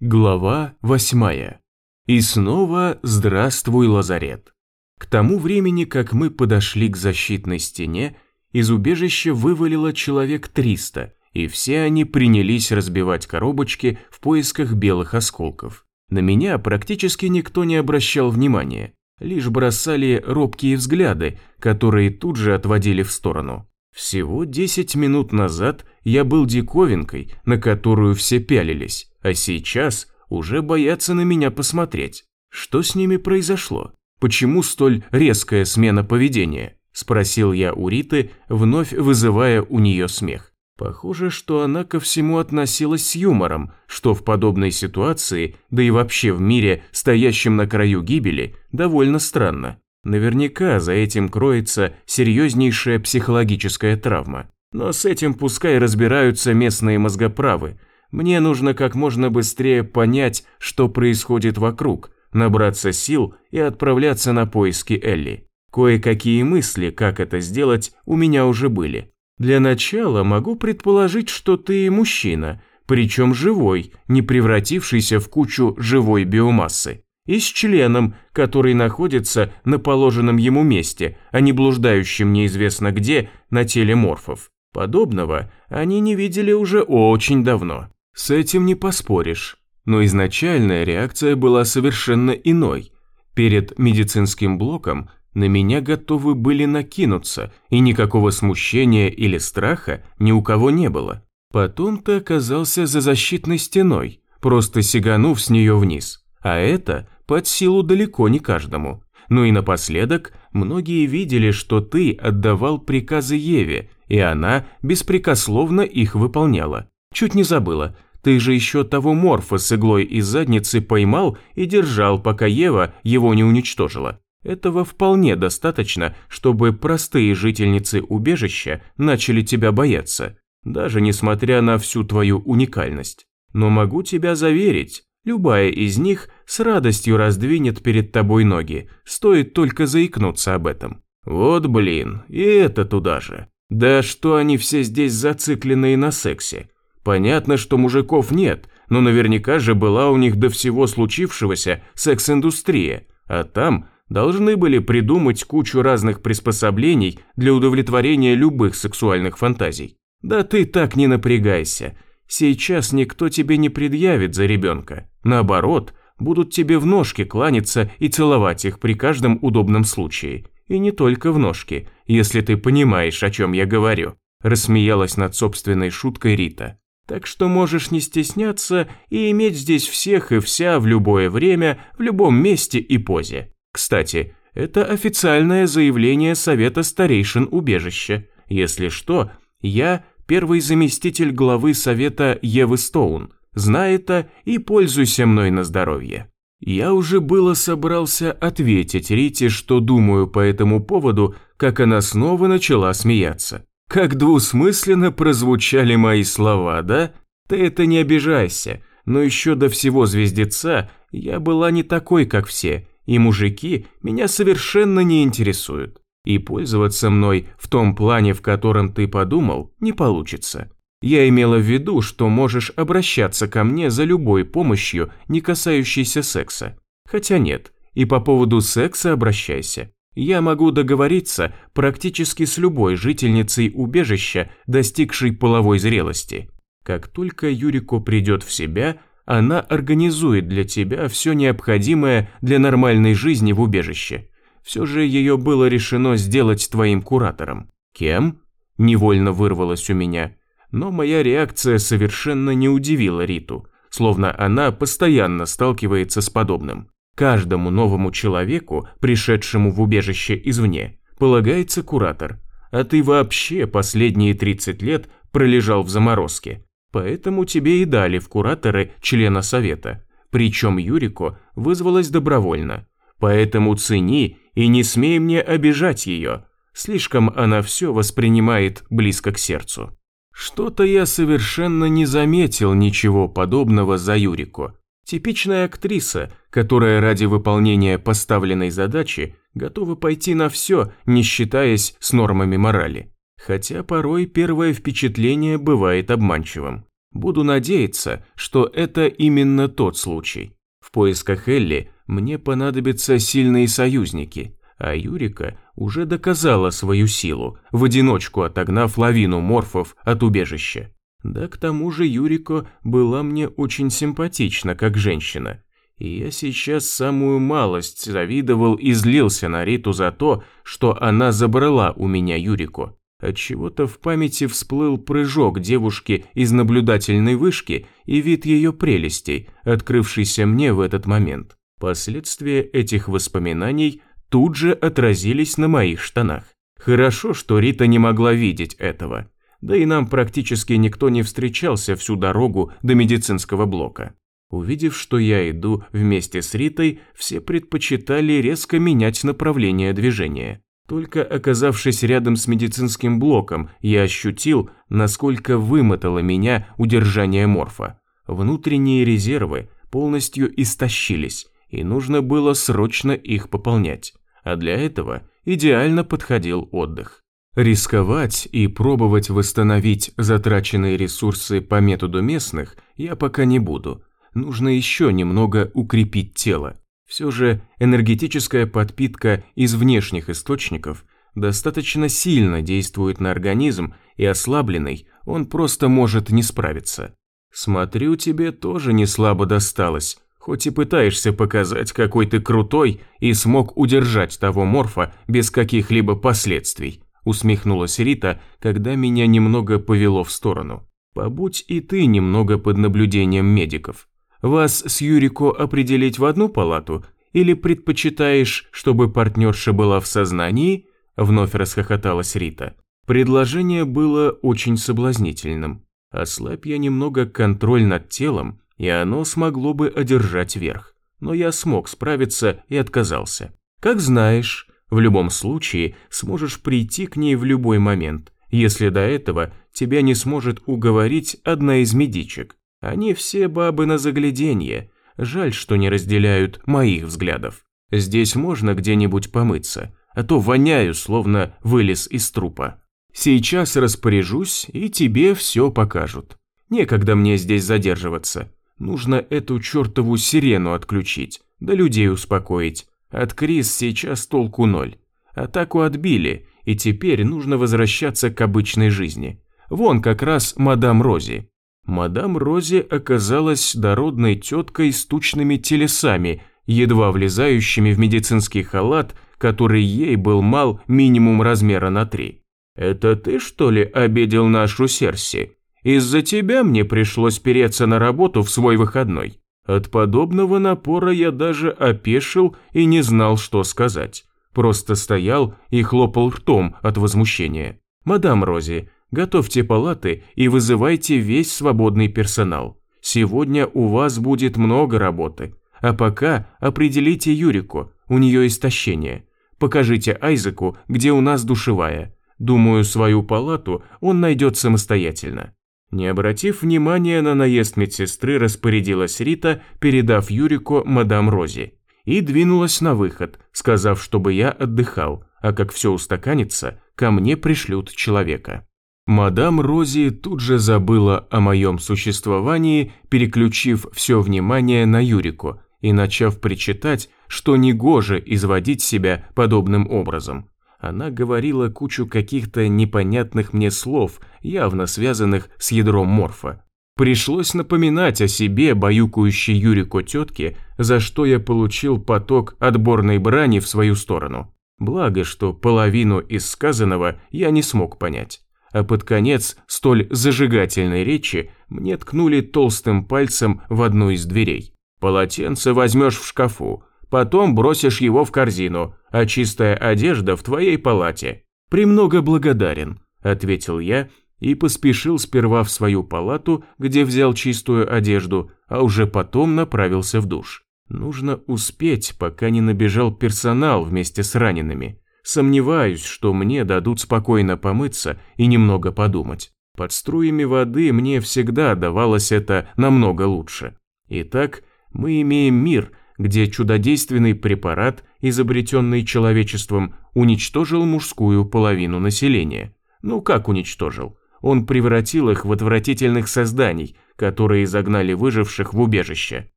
Глава восьмая. И снова «Здравствуй, лазарет». К тому времени, как мы подошли к защитной стене, из убежища вывалило человек 300, и все они принялись разбивать коробочки в поисках белых осколков. На меня практически никто не обращал внимания, лишь бросали робкие взгляды, которые тут же отводили в сторону. Всего 10 минут назад я был диковинкой, на которую все пялились, а сейчас уже боятся на меня посмотреть. Что с ними произошло? Почему столь резкая смена поведения? Спросил я у Риты, вновь вызывая у нее смех. Похоже, что она ко всему относилась с юмором, что в подобной ситуации, да и вообще в мире, стоящем на краю гибели, довольно странно. Наверняка за этим кроется серьезнейшая психологическая травма. Но с этим пускай разбираются местные мозгоправы, мне нужно как можно быстрее понять, что происходит вокруг, набраться сил и отправляться на поиски Элли. Кое-какие мысли, как это сделать, у меня уже были. Для начала могу предположить, что ты мужчина, причем живой, не превратившийся в кучу живой биомассы. И с членом, который находится на положенном ему месте, а не блуждающим неизвестно где на теле морфов. Подобного они не видели уже очень давно. С этим не поспоришь. Но изначальная реакция была совершенно иной. Перед медицинским блоком на меня готовы были накинуться, и никакого смущения или страха ни у кого не было. Потом ты оказался за защитной стеной, просто сиганув с нее вниз. А это под силу далеко не каждому. Ну и напоследок, многие видели, что ты отдавал приказы Еве, и она беспрекословно их выполняла. Чуть не забыла, ты же еще того морфа с иглой из задницы поймал и держал, пока Ева его не уничтожила. Этого вполне достаточно, чтобы простые жительницы убежища начали тебя бояться, даже несмотря на всю твою уникальность. Но могу тебя заверить, любая из них с радостью раздвинет перед тобой ноги, стоит только заикнуться об этом. Вот блин, и это туда же. Да что они все здесь зацикленные на сексе? Понятно, что мужиков нет, но наверняка же была у них до всего случившегося секс-индустрия, а там должны были придумать кучу разных приспособлений для удовлетворения любых сексуальных фантазий. Да ты так не напрягайся. Сейчас никто тебе не предъявит за ребенка. Наоборот, будут тебе в ножки кланяться и целовать их при каждом удобном случае. И не только в ножки, если ты понимаешь, о чем я говорю. Рассмеялась над собственной шуткой Рита. Так что можешь не стесняться и иметь здесь всех и вся в любое время, в любом месте и позе. Кстати, это официальное заявление Совета старейшин убежища. Если что, я первый заместитель главы Совета Евы Стоун. Знай это и пользуйся мной на здоровье. Я уже было собрался ответить Рите, что думаю по этому поводу, как она снова начала смеяться. Как двусмысленно прозвучали мои слова, да? Ты это не обижайся, но еще до всего звездеца я была не такой, как все, и мужики меня совершенно не интересуют. И пользоваться мной в том плане, в котором ты подумал, не получится. Я имела в виду, что можешь обращаться ко мне за любой помощью, не касающейся секса. Хотя нет, и по поводу секса обращайся. Я могу договориться практически с любой жительницей убежища, достигшей половой зрелости. Как только Юрико придет в себя, она организует для тебя все необходимое для нормальной жизни в убежище. Все же ее было решено сделать твоим куратором. Кем? Невольно вырвалось у меня. Но моя реакция совершенно не удивила Риту, словно она постоянно сталкивается с подобным. Каждому новому человеку, пришедшему в убежище извне, полагается куратор, а ты вообще последние 30 лет пролежал в заморозке. Поэтому тебе и дали в кураторы члена совета. Причем Юрико вызвалась добровольно. Поэтому цени и не смей мне обижать ее. Слишком она все воспринимает близко к сердцу. Что-то я совершенно не заметил ничего подобного за Юрико. Типичная актриса, которая ради выполнения поставленной задачи готова пойти на все, не считаясь с нормами морали. Хотя порой первое впечатление бывает обманчивым. Буду надеяться, что это именно тот случай. В поисках Элли мне понадобятся сильные союзники, а Юрика уже доказала свою силу, в одиночку отогнав лавину морфов от убежища. Да к тому же Юрико была мне очень симпатична как женщина, и я сейчас самую малость завидовал и злился на Риту за то, что она забрала у меня Юрику. Отчего-то в памяти всплыл прыжок девушки из наблюдательной вышки и вид ее прелестей, открывшийся мне в этот момент. Последствия этих воспоминаний тут же отразились на моих штанах. Хорошо, что Рита не могла видеть этого. Да и нам практически никто не встречался всю дорогу до медицинского блока. Увидев, что я иду вместе с Ритой, все предпочитали резко менять направление движения. Только оказавшись рядом с медицинским блоком, я ощутил, насколько вымотало меня удержание морфа. Внутренние резервы полностью истощились, и нужно было срочно их пополнять. А для этого идеально подходил отдых. Рисковать и пробовать восстановить затраченные ресурсы по методу местных я пока не буду. Нужно еще немного укрепить тело. Все же энергетическая подпитка из внешних источников достаточно сильно действует на организм, и ослабленный он просто может не справиться. Смотрю, тебе тоже не слабо досталось, хоть и пытаешься показать, какой ты крутой и смог удержать того морфа без каких-либо последствий, усмехнулась Рита, когда меня немного повело в сторону. Побудь и ты немного под наблюдением медиков. Вас с Юрико определить в одну палату или предпочитаешь, чтобы партнерша была в сознании?» Вновь расхохоталась Рита. Предложение было очень соблазнительным. Ослабь я немного контроль над телом, и оно смогло бы одержать верх. Но я смог справиться и отказался. Как знаешь, в любом случае сможешь прийти к ней в любой момент, если до этого тебя не сможет уговорить одна из медичек. Они все бабы на загляденье. Жаль, что не разделяют моих взглядов. Здесь можно где-нибудь помыться, а то воняю, словно вылез из трупа. Сейчас распоряжусь, и тебе все покажут. Некогда мне здесь задерживаться. Нужно эту чертову сирену отключить, да людей успокоить. От Крис сейчас толку ноль. Атаку отбили, и теперь нужно возвращаться к обычной жизни. Вон как раз мадам Рози. Мадам Рози оказалась дородной теткой с тучными телесами, едва влезающими в медицинский халат, который ей был мал минимум размера на три. «Это ты, что ли, обидел нашу Серси? Из-за тебя мне пришлось переться на работу в свой выходной. От подобного напора я даже опешил и не знал, что сказать. Просто стоял и хлопал ртом от возмущения. «Мадам Рози, готовьте палаты и вызывайте весь свободный персонал. Сегодня у вас будет много работы. А пока определите Юрику, у нее истощение. Покажите Айзеку, где у нас душевая. Думаю, свою палату он найдет самостоятельно». Не обратив внимания на наезд медсестры, распорядилась Рита, передав Юрику мадам Рози. И двинулась на выход, сказав, чтобы я отдыхал, а как все устаканится, ко мне пришлют человека. Мадам Рози тут же забыла о моем существовании, переключив все внимание на Юрику и начав причитать, что негоже изводить себя подобным образом. Она говорила кучу каких-то непонятных мне слов, явно связанных с ядром морфа. Пришлось напоминать о себе баюкающей Юрику тетке, за что я получил поток отборной брани в свою сторону. Благо, что половину из сказанного я не смог понять а под конец столь зажигательной речи мне ткнули толстым пальцем в одну из дверей. «Полотенце возьмешь в шкафу, потом бросишь его в корзину, а чистая одежда в твоей палате». «Премного благодарен», – ответил я и поспешил сперва в свою палату, где взял чистую одежду, а уже потом направился в душ. Нужно успеть, пока не набежал персонал вместе с ранеными. Сомневаюсь, что мне дадут спокойно помыться и немного подумать. Под струями воды мне всегда давалось это намного лучше. Итак, мы имеем мир, где чудодейственный препарат, изобретенный человечеством, уничтожил мужскую половину населения. Ну как уничтожил? Он превратил их в отвратительных созданий, которые загнали выживших в убежище.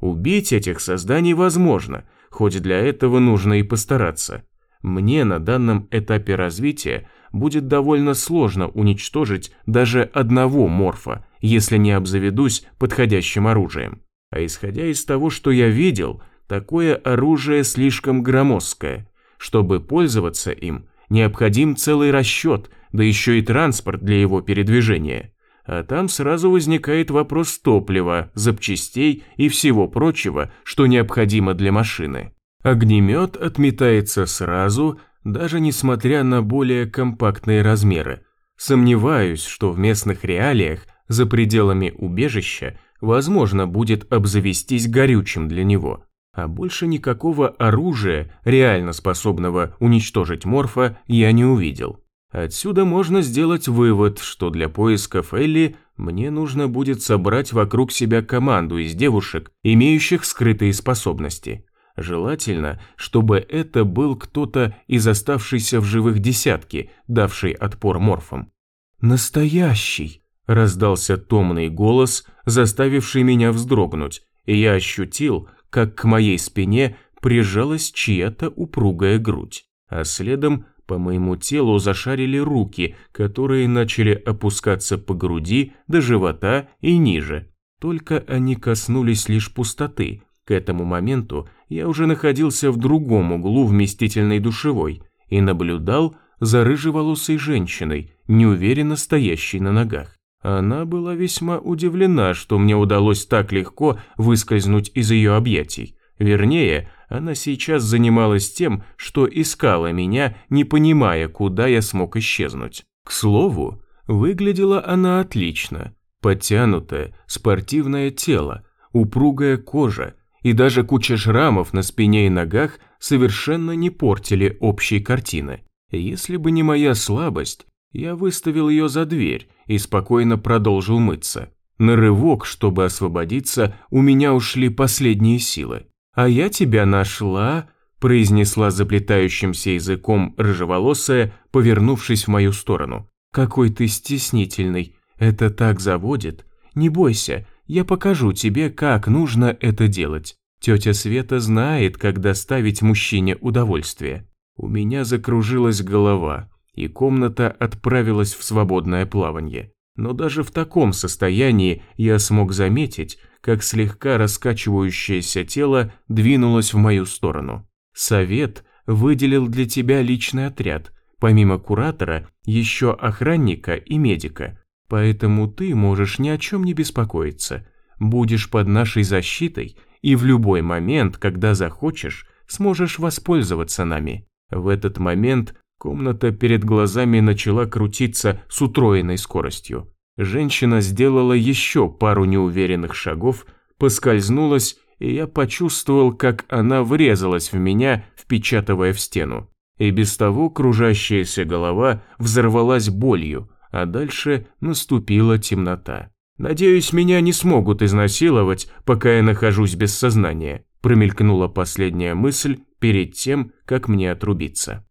Убить этих созданий возможно, хоть для этого нужно и постараться. Мне на данном этапе развития будет довольно сложно уничтожить даже одного морфа, если не обзаведусь подходящим оружием. А исходя из того, что я видел, такое оружие слишком громоздкое. Чтобы пользоваться им, необходим целый расчет, да еще и транспорт для его передвижения. А там сразу возникает вопрос топлива, запчастей и всего прочего, что необходимо для машины. Огнемет отметается сразу, даже несмотря на более компактные размеры. Сомневаюсь, что в местных реалиях за пределами убежища возможно будет обзавестись горючим для него. А больше никакого оружия, реально способного уничтожить морфа, я не увидел. Отсюда можно сделать вывод, что для поисков Элли мне нужно будет собрать вокруг себя команду из девушек, имеющих скрытые способности. Желательно, чтобы это был кто-то из оставшейся в живых десятки, давший отпор морфам. «Настоящий!» – раздался томный голос, заставивший меня вздрогнуть, и я ощутил, как к моей спине прижалась чья-то упругая грудь, а следом по моему телу зашарили руки, которые начали опускаться по груди до живота и ниже. Только они коснулись лишь пустоты. К этому моменту я уже находился в другом углу вместительной душевой и наблюдал за рыжеволосой женщиной, неуверенно стоящей на ногах. Она была весьма удивлена, что мне удалось так легко выскользнуть из ее объятий. Вернее, она сейчас занималась тем, что искала меня, не понимая, куда я смог исчезнуть. К слову, выглядела она отлично. Подтянутое, спортивное тело, упругая кожа и даже куча шрамов на спине и ногах совершенно не портили общей картины. Если бы не моя слабость, я выставил ее за дверь и спокойно продолжил мыться. На рывок, чтобы освободиться, у меня ушли последние силы. «А я тебя нашла», – произнесла заплетающимся языком рыжеволосая, повернувшись в мою сторону. «Какой ты стеснительный. Это так заводит. Не бойся, я покажу тебе, как нужно это делать. Тетя Света знает, как доставить мужчине удовольствие». У меня закружилась голова, и комната отправилась в свободное плавание. Но даже в таком состоянии я смог заметить, как слегка раскачивающееся тело двинулось в мою сторону. Совет выделил для тебя личный отряд, помимо куратора, еще охранника и медика. Поэтому ты можешь ни о чем не беспокоиться. Будешь под нашей защитой и в любой момент, когда захочешь, сможешь воспользоваться нами. В этот момент Комната перед глазами начала крутиться с утроенной скоростью. Женщина сделала еще пару неуверенных шагов, поскользнулась, и я почувствовал, как она врезалась в меня, впечатывая в стену. И без того кружащаяся голова взорвалась болью, а дальше наступила темнота. «Надеюсь, меня не смогут изнасиловать, пока я нахожусь без сознания», промелькнула последняя мысль перед тем, как мне отрубиться.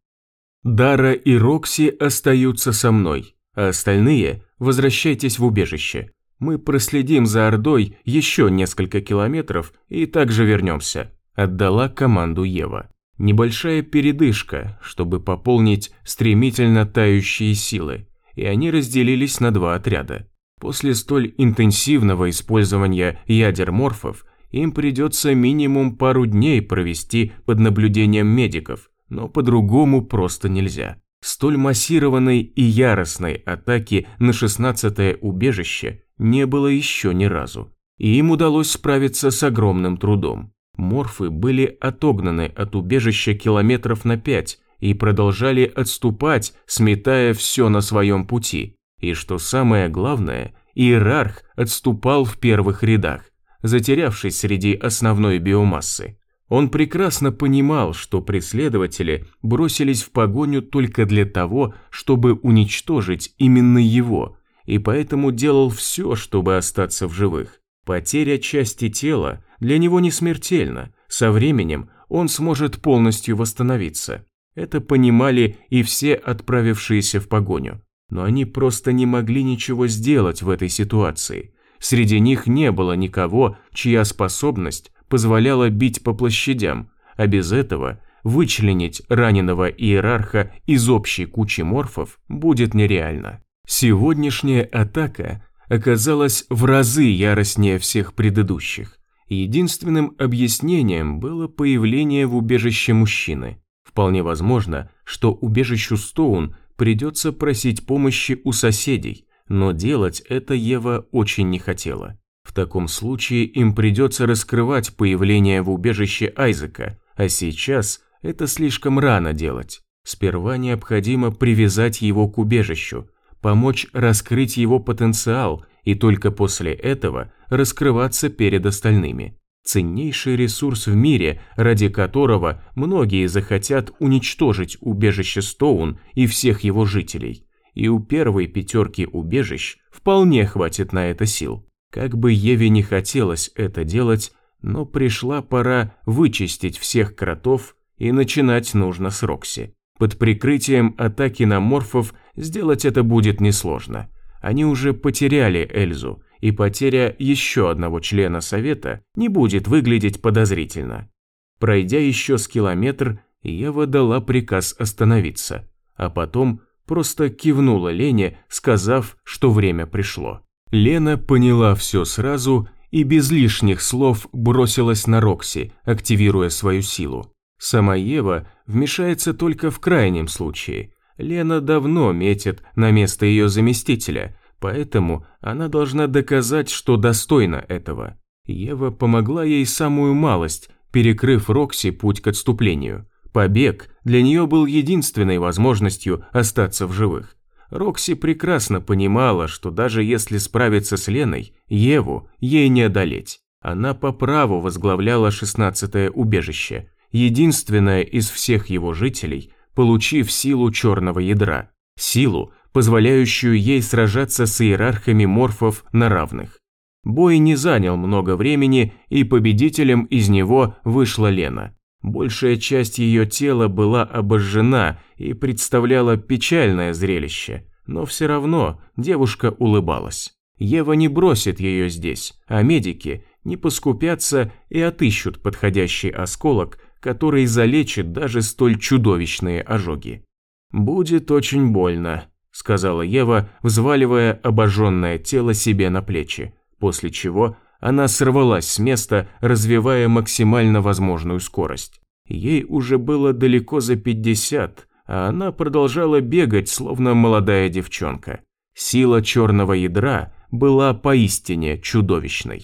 Дара и Рокси остаются со мной, а остальные возвращайтесь в убежище. Мы проследим за Ордой еще несколько километров и также вернемся», – отдала команду Ева. Небольшая передышка, чтобы пополнить стремительно тающие силы, и они разделились на два отряда. После столь интенсивного использования ядер морфов им придется минимум пару дней провести под наблюдением медиков, но по-другому просто нельзя. Столь массированной и яростной атаки на 16-е убежище не было еще ни разу. И им удалось справиться с огромным трудом. Морфы были отогнаны от убежища километров на пять и продолжали отступать, сметая все на своем пути. И что самое главное, иерарх отступал в первых рядах, затерявшись среди основной биомассы. Он прекрасно понимал, что преследователи бросились в погоню только для того, чтобы уничтожить именно его, и поэтому делал все, чтобы остаться в живых. Потеря части тела для него не смертельна, со временем он сможет полностью восстановиться. Это понимали и все отправившиеся в погоню. но они просто не могли ничего сделать в этой ситуации. Среди них не было никого, чья способность позволяла бить по площадям, а без этого вычленить раненого иерарха из общей кучи морфов будет нереально. Сегодняшняя атака оказалась в разы яростнее всех предыдущих. Единственным объяснением было появление в убежище мужчины. Вполне возможно, что убежищу Стоун придется просить помощи у соседей, но делать это Ева очень не хотела. В таком случае им придется раскрывать появление в убежище Айзека, а сейчас это слишком рано делать. Сперва необходимо привязать его к убежищу, помочь раскрыть его потенциал и только после этого раскрываться перед остальными. Ценнейший ресурс в мире, ради которого многие захотят уничтожить убежище Стоун и всех его жителей. И у первой пятерки убежищ вполне хватит на это сил. Как бы Еве не хотелось это делать, но пришла пора вычистить всех кротов и начинать нужно с Рокси. Под прикрытием атаки на морфов сделать это будет несложно. Они уже потеряли Эльзу, и потеря еще одного члена совета не будет выглядеть подозрительно. Пройдя еще с километр, Ева дала приказ остановиться, а потом просто кивнула Лене, сказав, что время пришло. Лена поняла все сразу и без лишних слов бросилась на Рокси, активируя свою силу. Сама Ева вмешается только в крайнем случае. Лена давно метит на место ее заместителя, поэтому она должна доказать, что достойна этого. Ева помогла ей самую малость, перекрыв Рокси путь к отступлению. Побег для нее был единственной возможностью остаться в живых. Рокси прекрасно понимала, что даже если справиться с Леной, Еву ей не одолеть. Она по праву возглавляла шестнадцатое убежище, единственная из всех его жителей, получив силу черного ядра, силу, позволяющую ей сражаться с иерархами морфов на равных. Бой не занял много времени, и победителем из него вышла Лена. Большая часть ее тела была обожжена и представляла печальное зрелище, но все равно девушка улыбалась. Ева не бросит ее здесь, а медики не поскупятся и отыщут подходящий осколок, который залечит даже столь чудовищные ожоги. «Будет очень больно», – сказала Ева, взваливая обожженное тело себе на плечи, после чего она сорвалась с места, развивая максимально возможную скорость. Ей уже было далеко за 50, а она продолжала бегать, словно молодая девчонка. Сила черного ядра была поистине чудовищной.